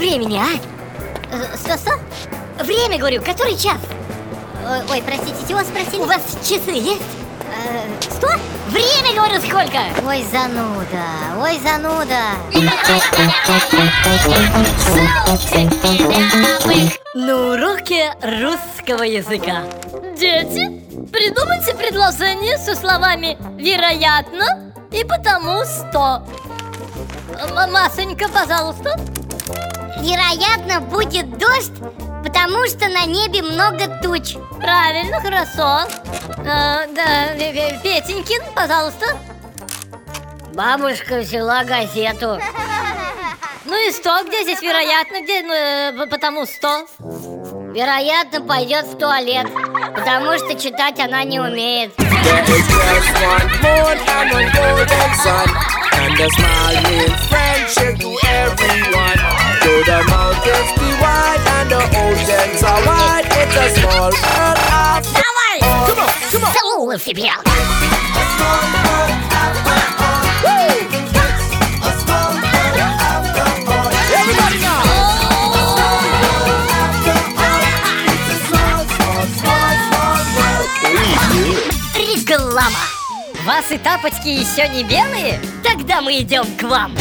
Время, а? Э, Что, что? Время, говорю, который час? Ой, ой, простите, чего спросили? У вас часы есть? Э, что? Время, говорю, сколько? Ой, зануда, ой, зануда На уроке русского языка Дети, придумайте предложение со словами «вероятно» и «потому что». М- Масонька, пожалуйста. Вероятно, будет дождь, потому что на небе много туч Правильно, хорошо. А, да, Ве- Ве- Петенькин, пожалуйста. Бабушка взяла газету Ну и что, где здесь вероятно, где ну, э, п- потому что? Вероятно, пойдет в туалет Потому что читать она не умеет There is just one moon and one golden sun Send a small friendship to everyone. To the mountains be wide and the oceans are wide, it's a small world after all. Come on, come on. So, if you Llama. Вас и тапочки еще не белые? Тогда мы идем к вам!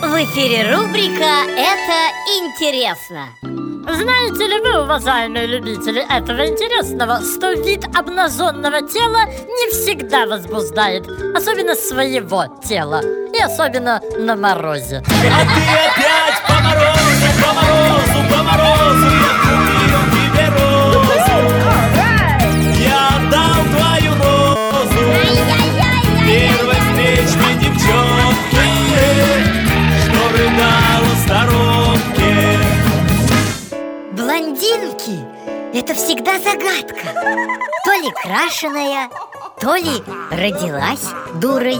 В эфире рубрика «Это интересно» Знаете ли вы, уважаемые любители этого интересного, что вид обнаженного тела не всегда возбуждает, особенно своего тела, и особенно на морозе. А ты опять по морозу, по морозу, по морозу Блондинки – это всегда загадка. То ли крашеная, то ли родилась дурой